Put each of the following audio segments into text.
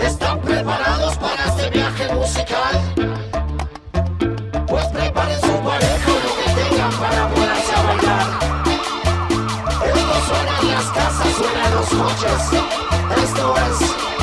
están preparados para este viaje musical. Pues preparen su pareja lo que tengan para poderse a bailar. Esto suena en las casas, suena en los coches. Esto es.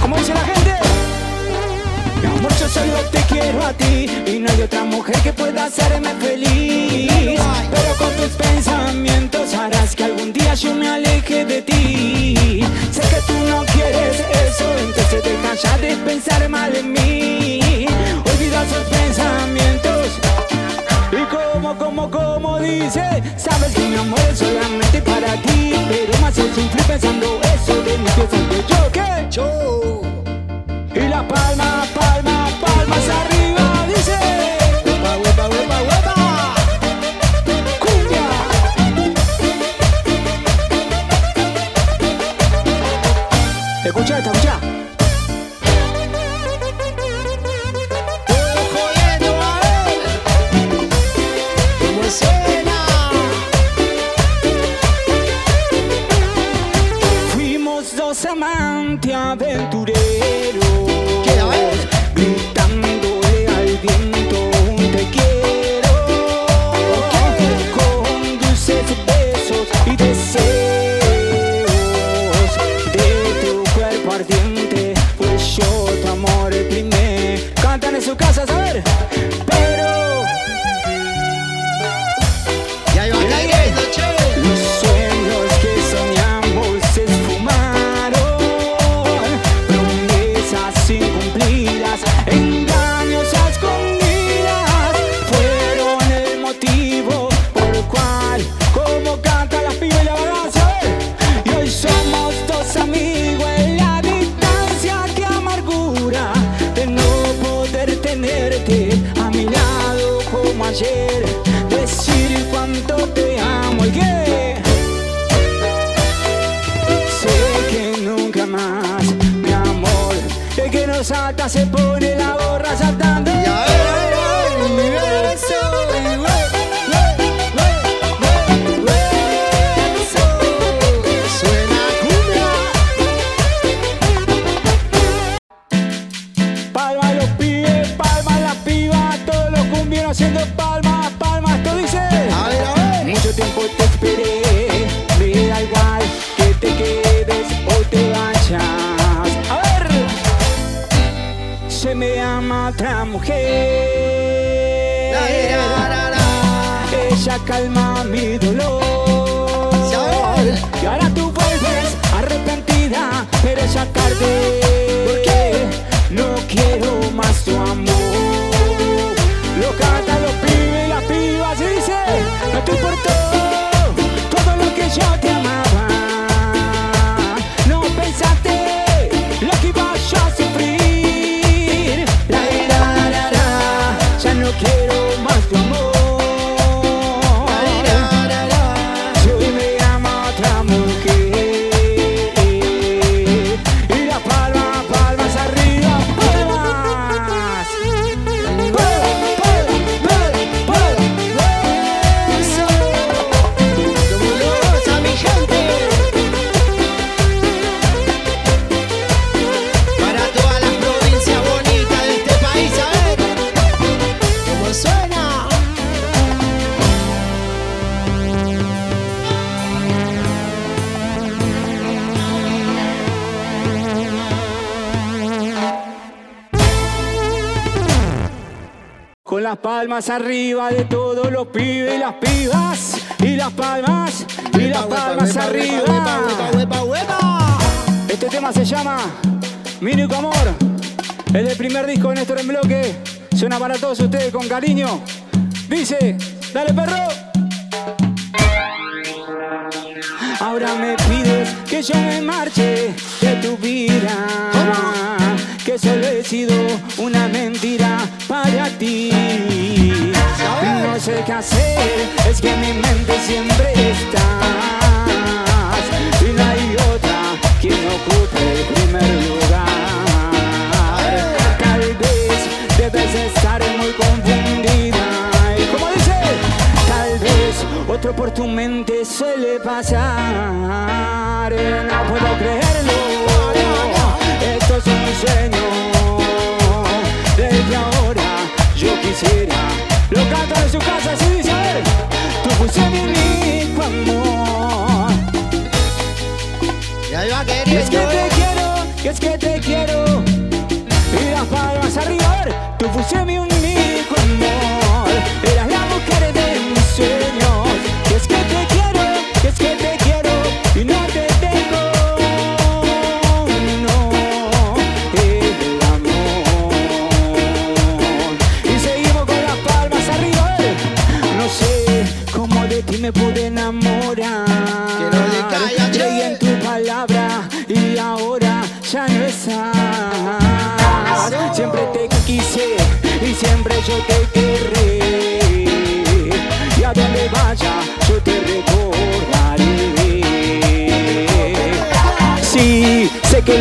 como dice la gente. Mi amor, yo solo te quiero a ti y no hay otra mujer que pueda hacerme feliz. Pero con tus pensamientos harás que algún día yo me aleje de ti. Sé que tú no quieres eso, entonces deja ya de pensar mal en mí. Olvida sus pensamientos. Y como, como, como dice, sabes que mi amor es solamente para ti. Pero más es sufrir pensando eso de mi pieza que yo show. Y la palma para casas, a ver. se me ama otra mujer. Ella calma mi dolor. Y ahora tú vuelves arrepentida, pero ya tarde. No quiero más tu amor. Loca las palmas arriba de todos los pibes y las pibas. Y las palmas, y las palmas arriba. Este tema se llama Mi único amor. Es el primer disco de Néstor en bloque. Suena para todos ustedes con cariño. Dice, dale perro. Ahora me pides que yo me marche de tu vida. Que solo he sido una mentira para ti. No sé qué hacer, es que mi mente siempre estás. Y no hay otra quien ocupe el primer lugar. Tal vez debes estar muy confundida. Y como dice, tal vez otro por tu mente suele pasar. No puedo creerlo. Esto es un sueño. Desde ahora yo quisiera. Lo cantan en su casa, así dice, mi único amor. Ya iba Y es que te quiero, y es que te quiero. Y las palmas arriba. Tú fuiste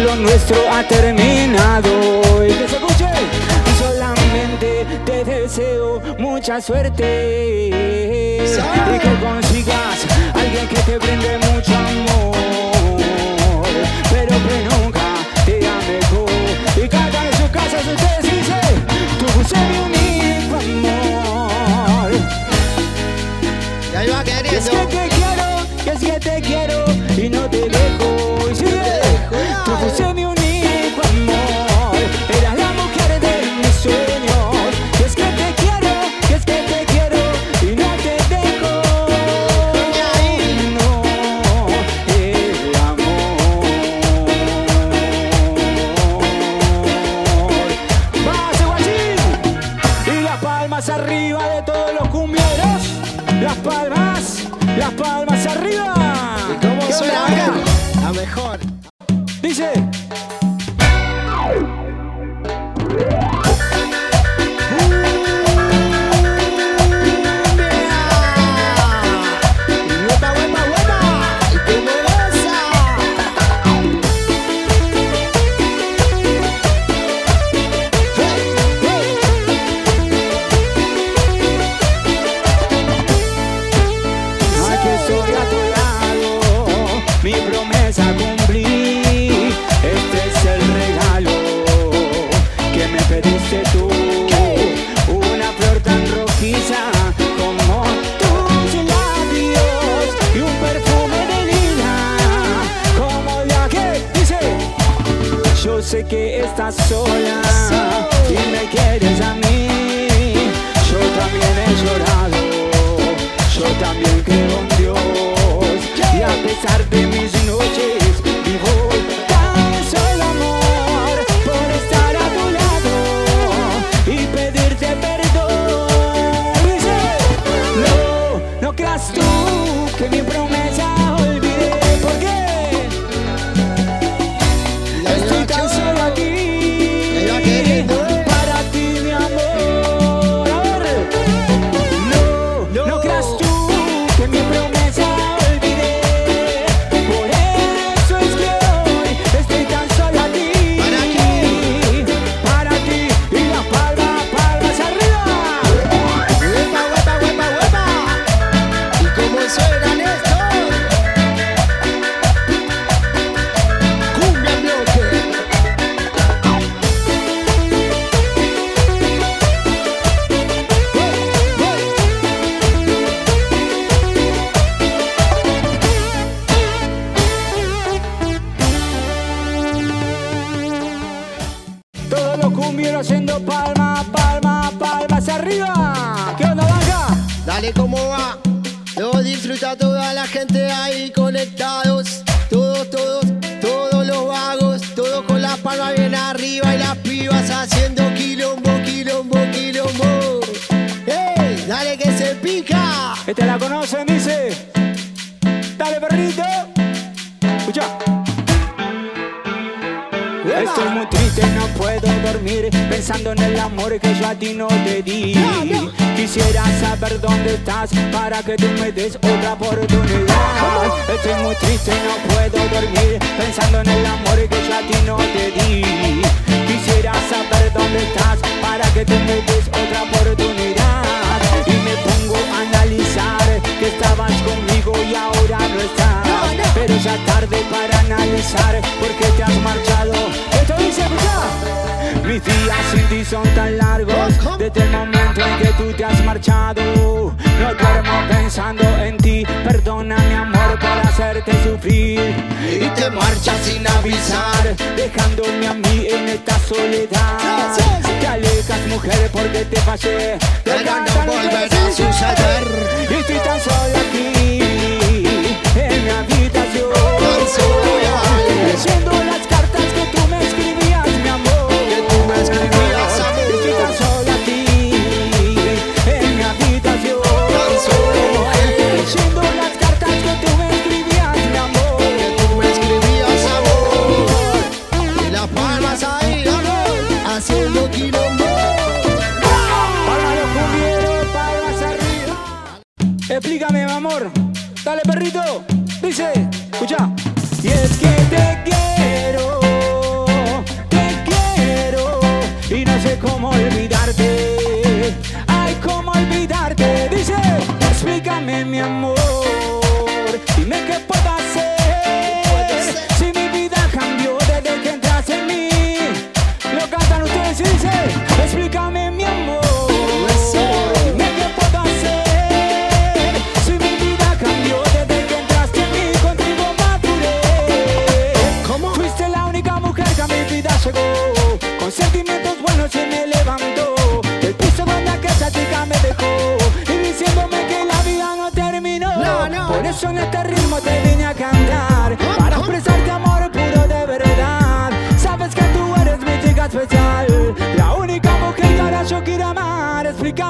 Lo nuestro ha terminado. Y que se escuche. Solamente te deseo mucha suerte. Y que consigas alguien que te brinde mucho amor. Pero que nunca te ame mejor. Y cantan en sus casas ustedes dicen, tú fuiste mi único amor. Ya iba Y es que queriendo. te estás sola y me quieres a mí. Yo también he llorado, yo también creo en Dios. Y a pesar de mis noches, Los cumbieros haciendo palma, palma, palmas arriba. arriba. ¿Qué onda, banca? Dale cómo va. Lo disfruta toda la gente ahí conectados. Todos, todos, todos los vagos. Todos con la palma bien arriba y las pibas haciendo quilombo, quilombo, quilombo. ¡Ey! Dale que se pica. Este la conocen, dice. Dale, perrito. Estoy muy triste, no puedo dormir pensando en el amor que yo a ti no te di. Quisiera saber dónde estás para que tú me des otra oportunidad. Estoy muy triste, no puedo dormir pensando en el amor que yo a ti no te di. Quisiera saber dónde estás para que tú me des otra oportunidad. Y me pongo a analizar que estabas conmigo y ahora no estás. Pero ya tarde para analizar por qué te has marchado. Mis días sin ti son tan largos. Desde el momento en que tú te has marchado No duermo pensando en ti. Perdona mi amor por hacerte sufrir. Y te marchas sin avisar Dejándome a mí en esta soledad. Te alejas mujer porque te fallé. Pero no volverá a suceder. Y estoy tan solo aquí Explícame, mi amor. Dale, perrito.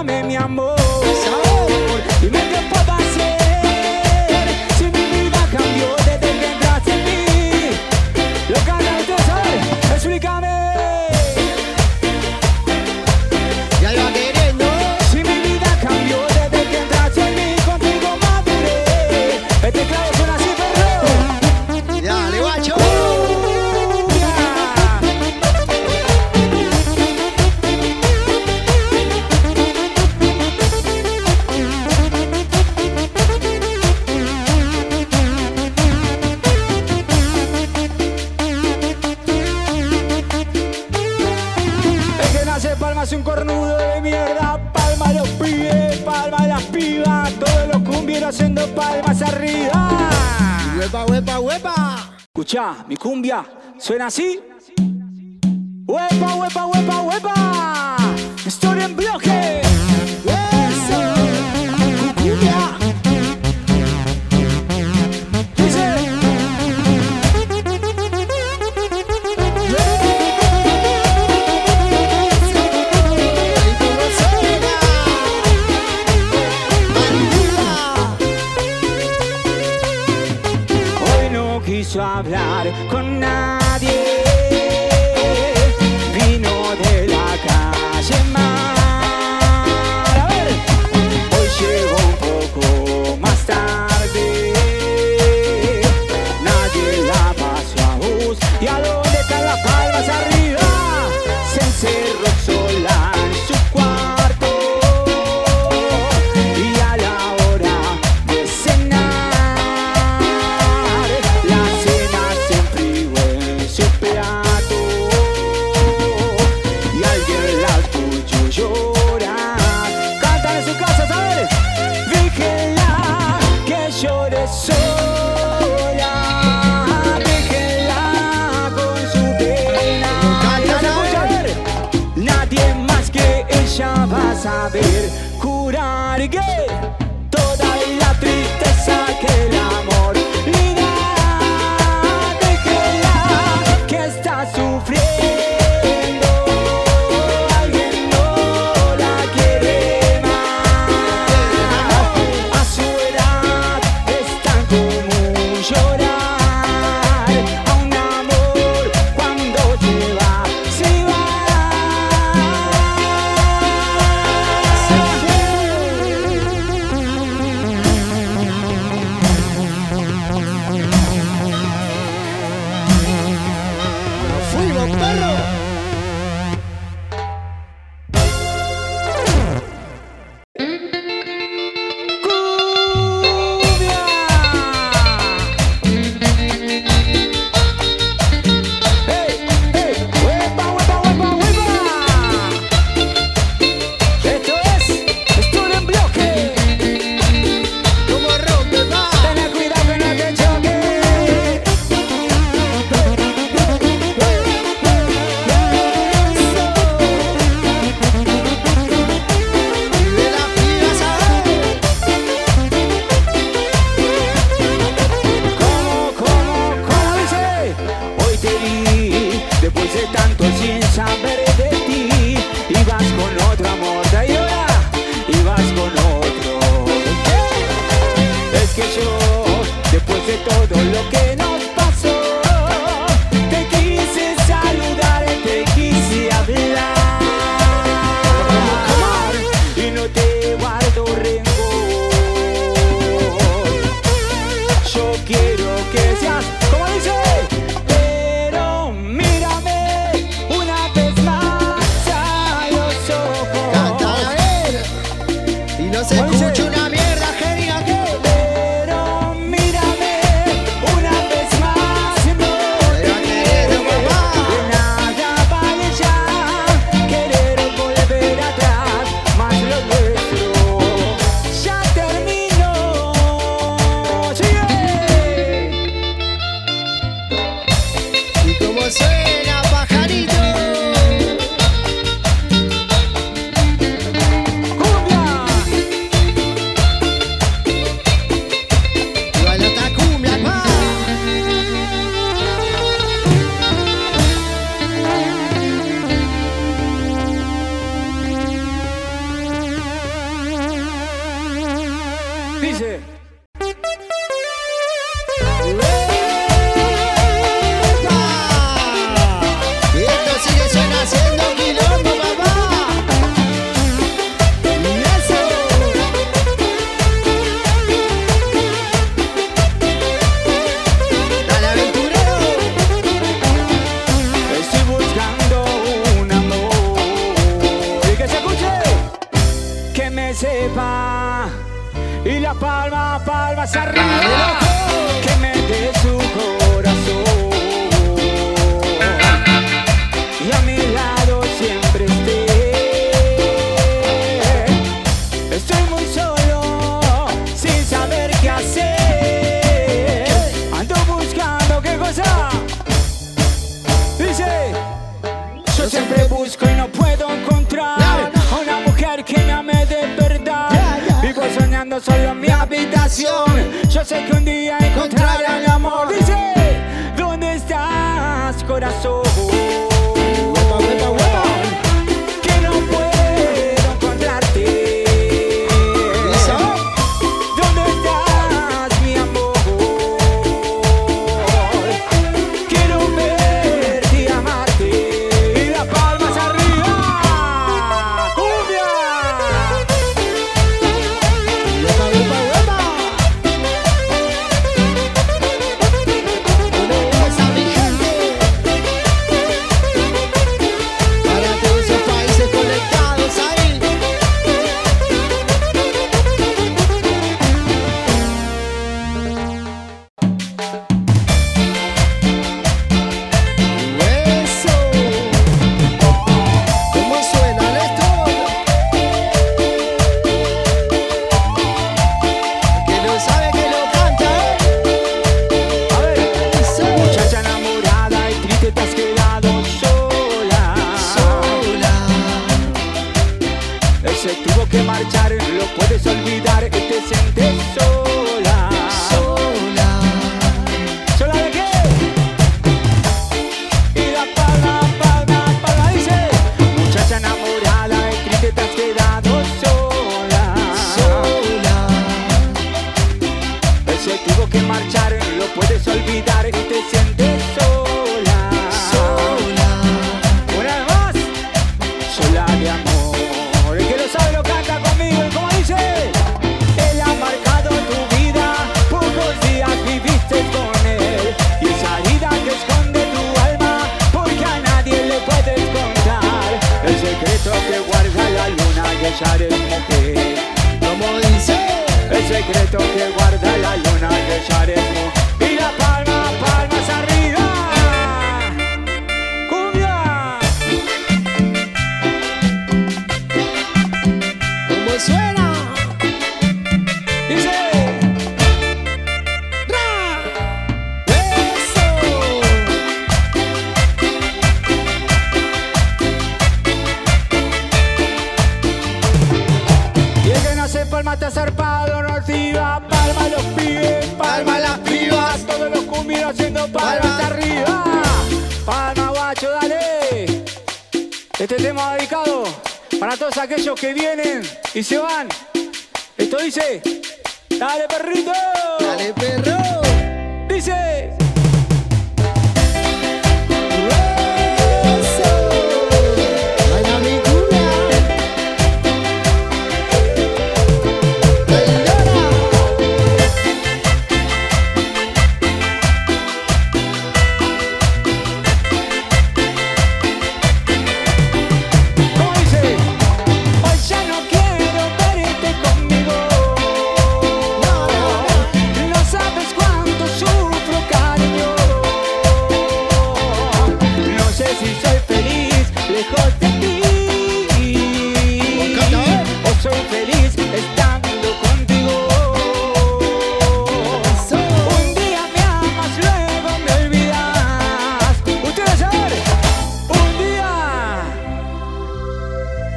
Explícame mi amor. Dime qué puedo cumbia suena así. Huepa, huepa, huepa, huepa. Historia en bloque. va a saber curar que toda la tristeza que le no son. tema zarpado, no activa. Palma los pibes, palma las pibas. Todos los cumbios haciendo palmas arriba. Palma, guacho, dale. Este tema dedicado para todos aquellos que vienen y se van. Esto dice, dale perrito. Dale perro. Dice.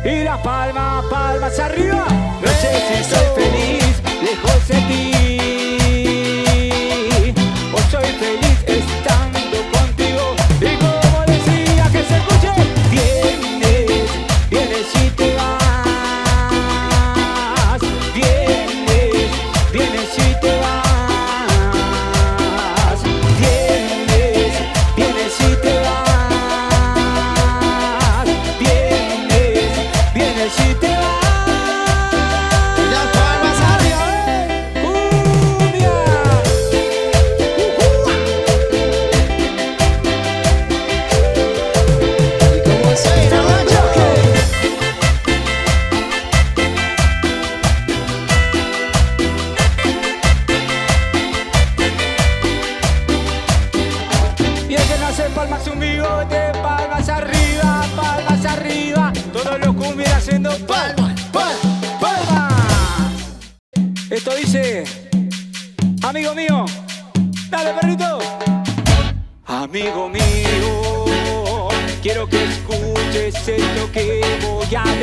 y la palma, palmas arriba. No sé si soy feliz lejos de ti.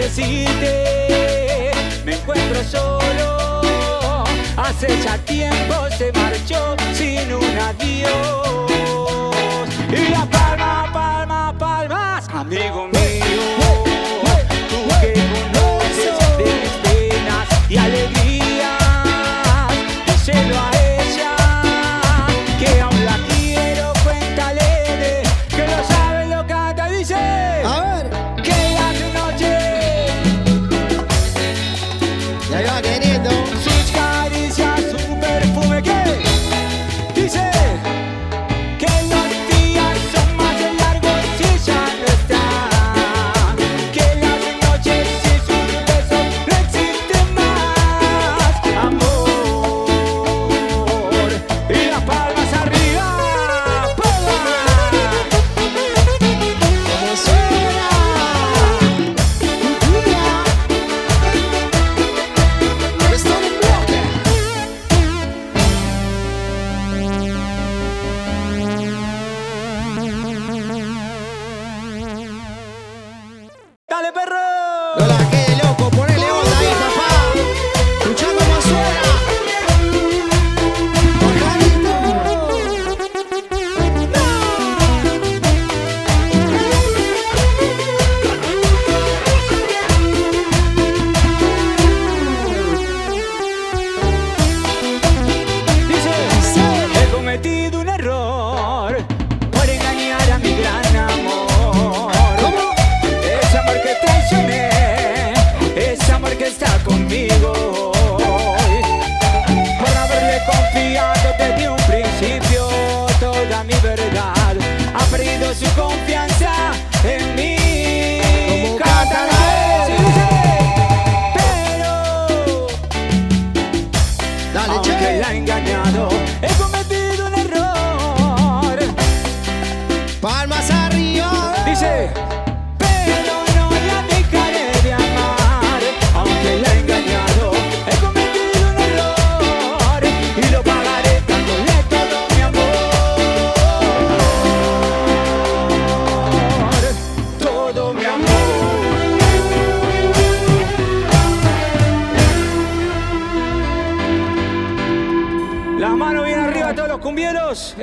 necesité. Me encuentro solo. Hace ya tiempo se marchó sin un adiós. Y la palma, palma, palmas, amigo mío.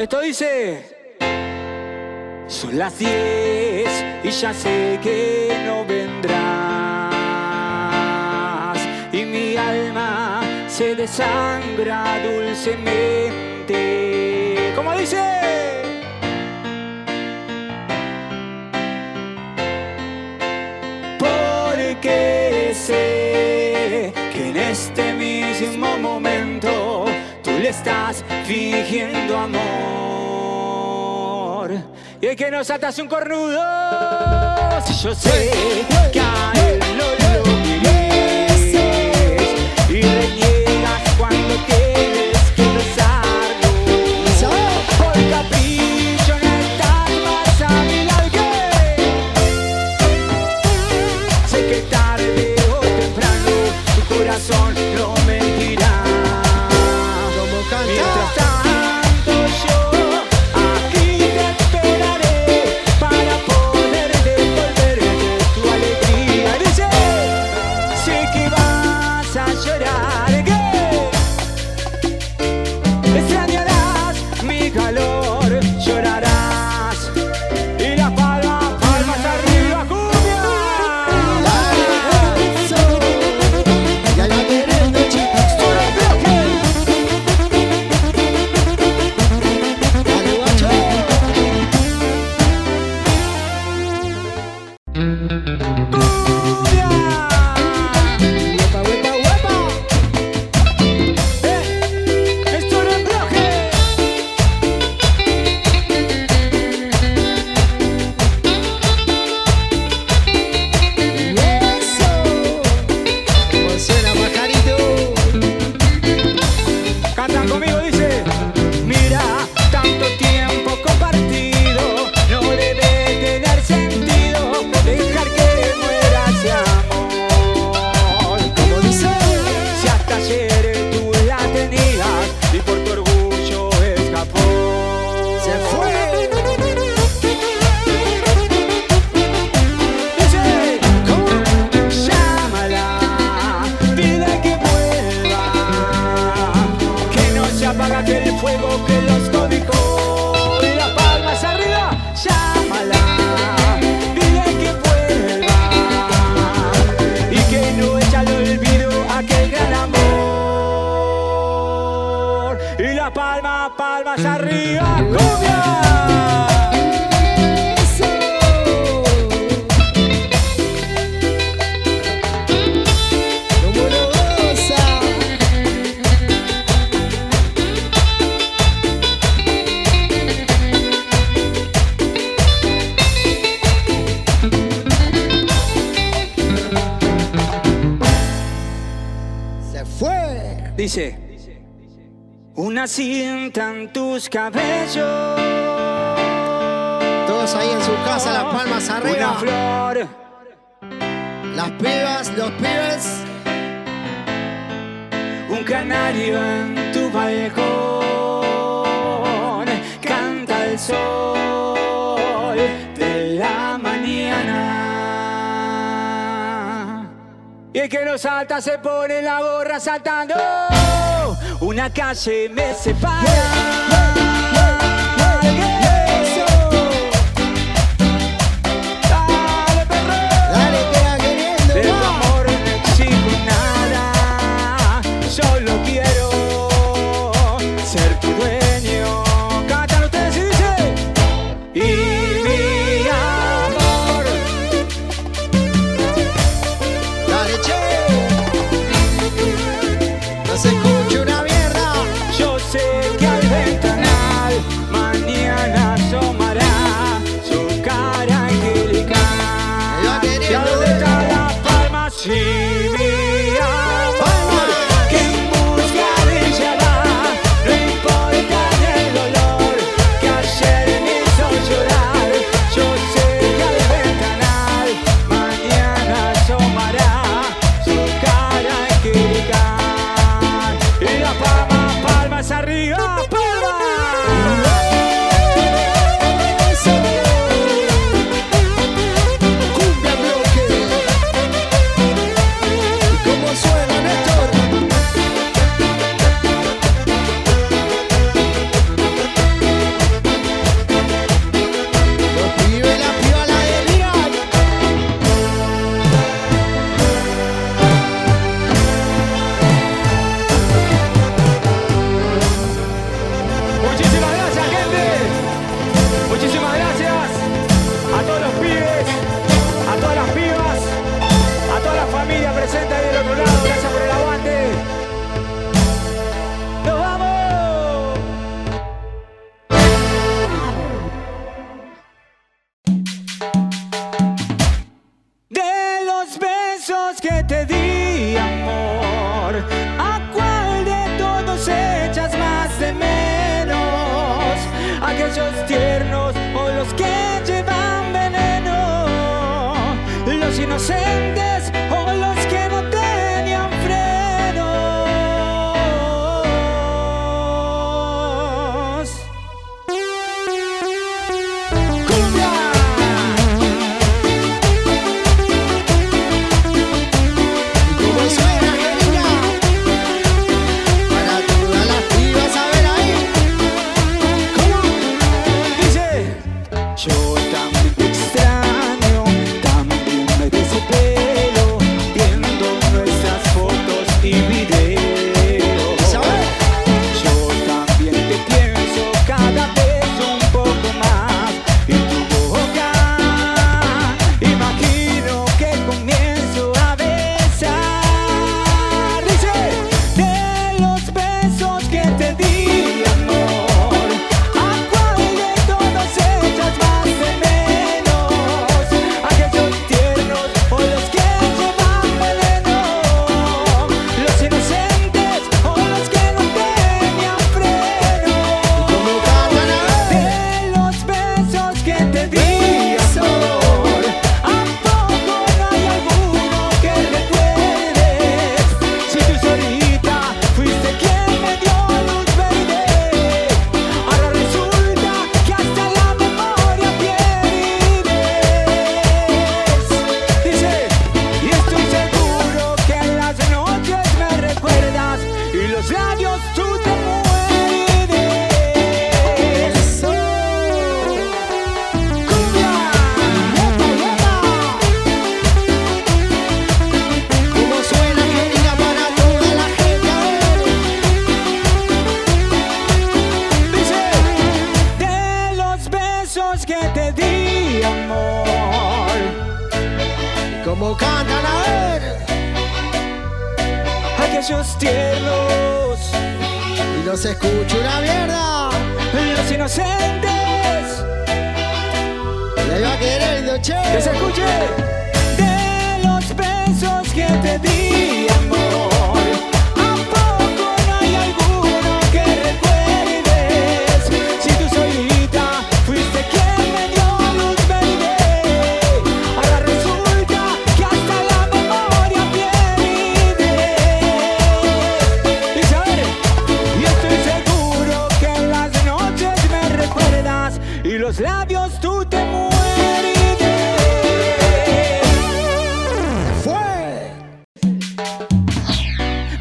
Esto dice. Son las 10 y ya sé que no vendrás. Y mi alma se desangra dulcemente. ¿Cómo dice? estás fingiendo amor. Y el que nos atas un cornudo, yo sé que a él manos arriba, cumbia. Dice, una silla pintan tus cabellos. Todos ahí en su casa, las palmas arriba. Una flor. Las pibas, los pibes. Un canario en tu balcón. Canta el sol de la mañana. Y el que no salta se pone la gorra saltando. Una calle me separa.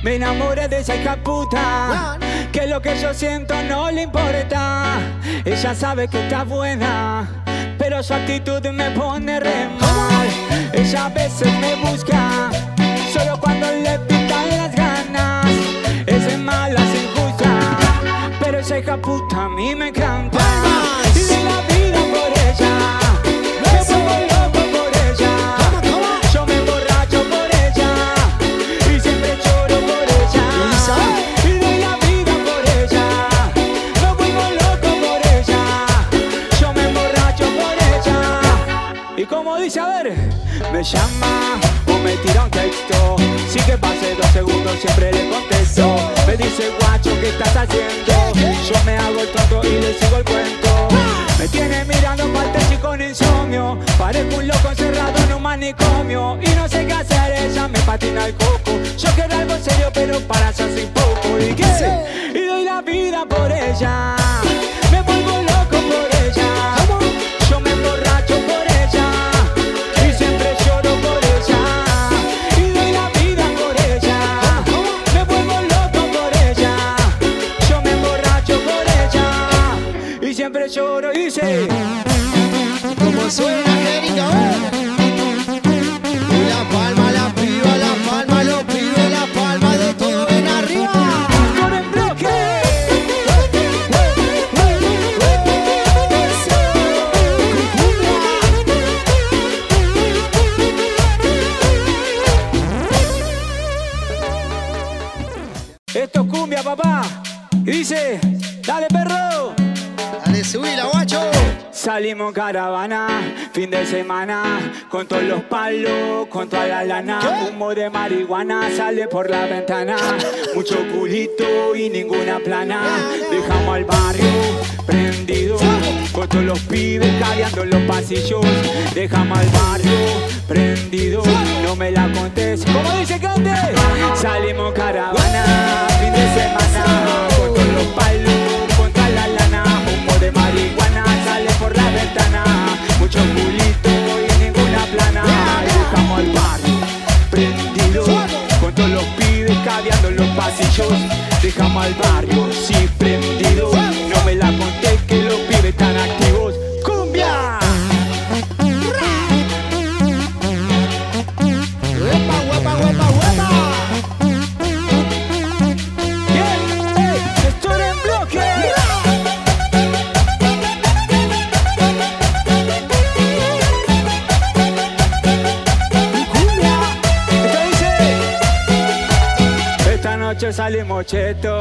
Me enamoré de esa hija puta. Que lo que yo siento no le importa. Ella sabe que está buena. Pero su actitud me pone re mal. Ella a veces me busca. Solo cuando le pitan las ganas. Es mala, es. Pero esa hija puta a mí me encanta. Y la vida por ella. Me a ver, me llama o me tira un texto. Si que pase dos segundos, siempre le contesto. Me dice, guacho, ¿qué estás haciendo? Yo me hago el tonto y le sigo el cuento. Me tiene mirando partes y con insomnio. Parezco un loco encerrado en un manicomio. Y no sé qué hacer, ella me patina el coco. Yo quiero algo serio, pero para eso soy poco. ¿Y qué? Y doy la vida por ella. Me vuelvo loco por ella. Yo me lloro y sé cómo suena. Caravana, fin de semana, con todos los palos, con toda la lana, ¿Qué? humo de marihuana sale por la ventana, mucho culito y ninguna plana, dejamos al barrio prendido, con todos los pibes cadeando en los pasillos, dejamos al barrio prendido, no me la contés, como dice Cante, salimos caravana, fin de semana, mucho culito y ninguna plana. Dejamos al barrio prendido, con todos los pibes cadeando en los pasillos. Dejamos al barrio cheto.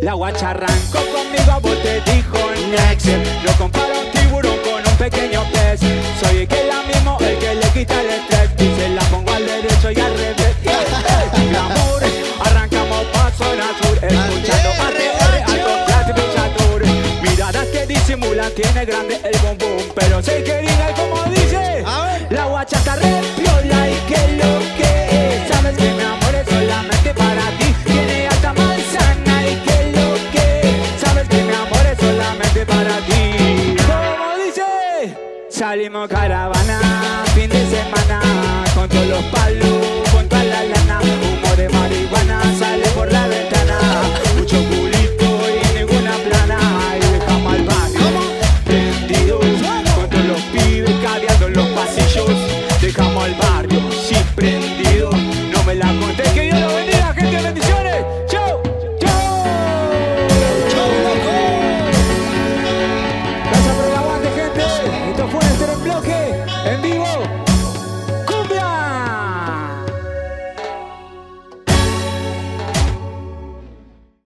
La guacha arrancó conmigo a vos te dijo next no comparo un tiburón con un pequeño pez. Soy el que la mismo el que le quita el estrés. Dice la pongo al derecho y al revés. Glamour arrancamos pa' zona sur escuchando ATR alto clasificador miradas que disimulan tiene grande el bombón. Pero sé que diga como dice la guacha está re caravana fin de semana con todos los palos